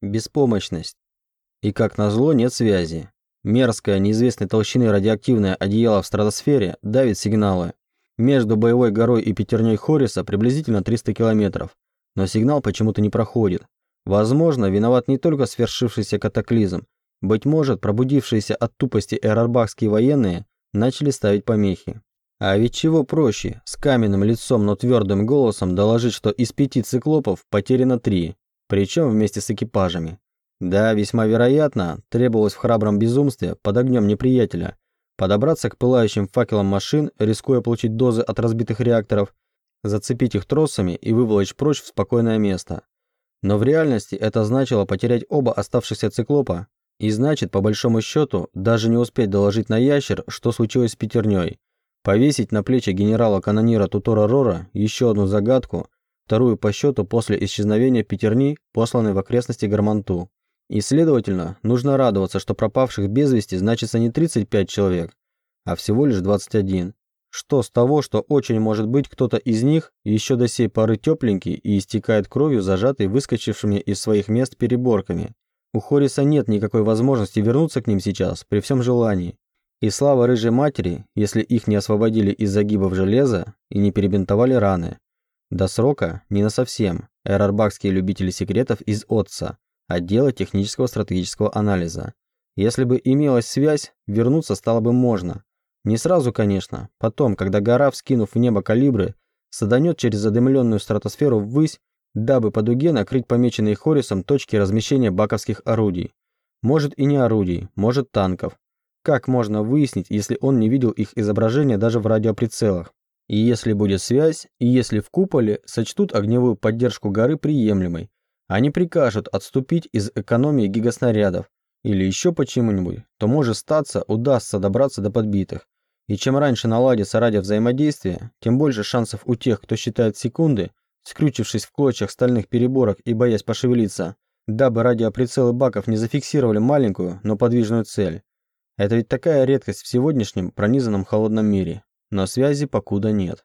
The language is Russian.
Беспомощность. И как назло нет связи. Мерзкое, неизвестной толщины радиоактивное одеяло в стратосфере давит сигналы. Между боевой горой и пятерней Хориса приблизительно 300 километров, но сигнал почему-то не проходит. Возможно, виноват не только свершившийся катаклизм. Быть может, пробудившиеся от тупости эрарбахские военные начали ставить помехи. А ведь чего проще, с каменным лицом, но твердым голосом доложить, что из пяти циклопов потеряно три, причем вместе с экипажами. Да, весьма вероятно, требовалось в храбром безумстве под огнем неприятеля подобраться к пылающим факелам машин, рискуя получить дозы от разбитых реакторов, зацепить их тросами и выволочь прочь в спокойное место. Но в реальности это значило потерять оба оставшихся циклопа, и значит, по большому счету, даже не успеть доложить на ящер, что случилось с пятерней, повесить на плечи генерала-канонира Тутора Рора еще одну загадку, вторую по счету после исчезновения пятерни, посланной в окрестности Гарманту. И, следовательно, нужно радоваться, что пропавших без вести значится не 35 человек, а всего лишь 21. Что с того, что очень может быть кто-то из них еще до сей поры тепленький и истекает кровью, зажатый выскочившими из своих мест переборками. У Хориса нет никакой возможности вернуться к ним сейчас, при всем желании. И слава рыжей матери, если их не освободили из загибов железа и не перебинтовали раны. До срока не на совсем. Эрарбахские любители секретов из Отца отдела технического стратегического анализа. Если бы имелась связь, вернуться стало бы можно. Не сразу, конечно, потом, когда гора, вскинув в небо калибры, саданет через задымленную стратосферу ввысь, дабы по дуге накрыть помеченные Хорисом точки размещения баковских орудий. Может и не орудий, может танков. Как можно выяснить, если он не видел их изображения даже в радиоприцелах? И если будет связь, и если в куполе сочтут огневую поддержку горы приемлемой, они прикажут отступить из экономии гигаснарядов или еще почему-нибудь, то может статься, удастся добраться до подбитых. И чем раньше наладится радиовзаимодействие, тем больше шансов у тех, кто считает секунды, скрючившись в клочьях стальных переборок и боясь пошевелиться, дабы радиоприцелы баков не зафиксировали маленькую, но подвижную цель. Это ведь такая редкость в сегодняшнем пронизанном холодном мире. Но связи покуда нет.